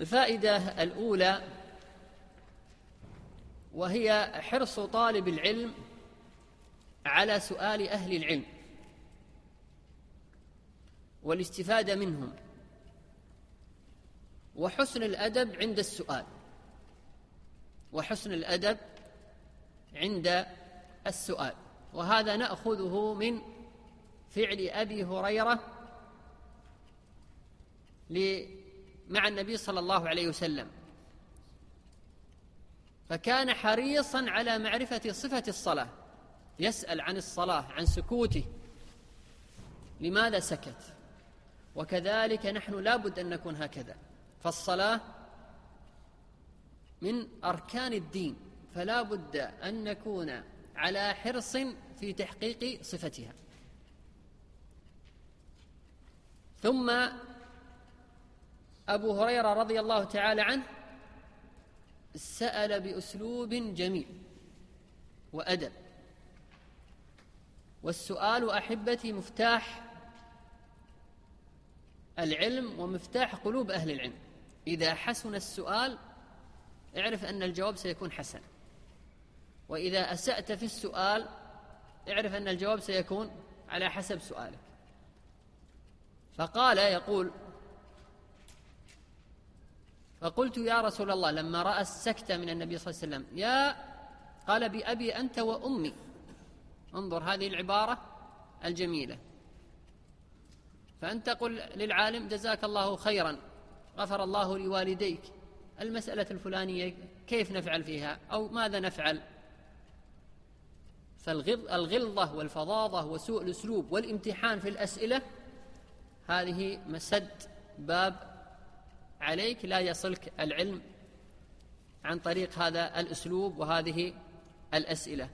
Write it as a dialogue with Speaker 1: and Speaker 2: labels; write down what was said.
Speaker 1: الفائدة الأولى وهي حرص طالب العلم على سؤال أهل العلم والاستفادة منهم وحسن الأدب عند السؤال وحسن الأدب عند السؤال وهذا نأخذه من فعل أبي هريرة مع النبي صلى الله عليه وسلم. فكان حريصا على معرفة صفة الصلاة. يسأل عن الصلاة عن سكوته. لماذا سكت؟ وكذلك نحن لابد أن نكون هكذا. فالصلاة من أركان الدين فلا بد أن نكون على حرص في تحقيق صفتها. ثم أبو هريرة رضي الله تعالى عنه سأل بأسلوب جميل وأدب. والسؤال أحبتي مفتاح العلم ومفتاح قلوب أهل العلم. إذا حسن السؤال اعرف أن الجواب سيكون حسن. وإذا أسأت في السؤال اعرف أن الجواب سيكون على حسب سؤالك. فقال يقول فقلت يا رسول الله لما رأى السكتة من النبي صلى الله عليه وسلم يا قال بأبي أنت وأمي. انظر هذه العبارة الجميلة. فأنت قل للعالم جزاك الله خيرا غفر الله لوالديك. المسألة الفلانية كيف نفعل فيها؟ أو ماذا نفعل؟ فالغلظة والفظاظة وسوء الأسلوب والامتحان في الأسئلة هذه مسد باب عليك لا يصلك العلم عن طريق هذا الأسلوب وهذه الأسئلة.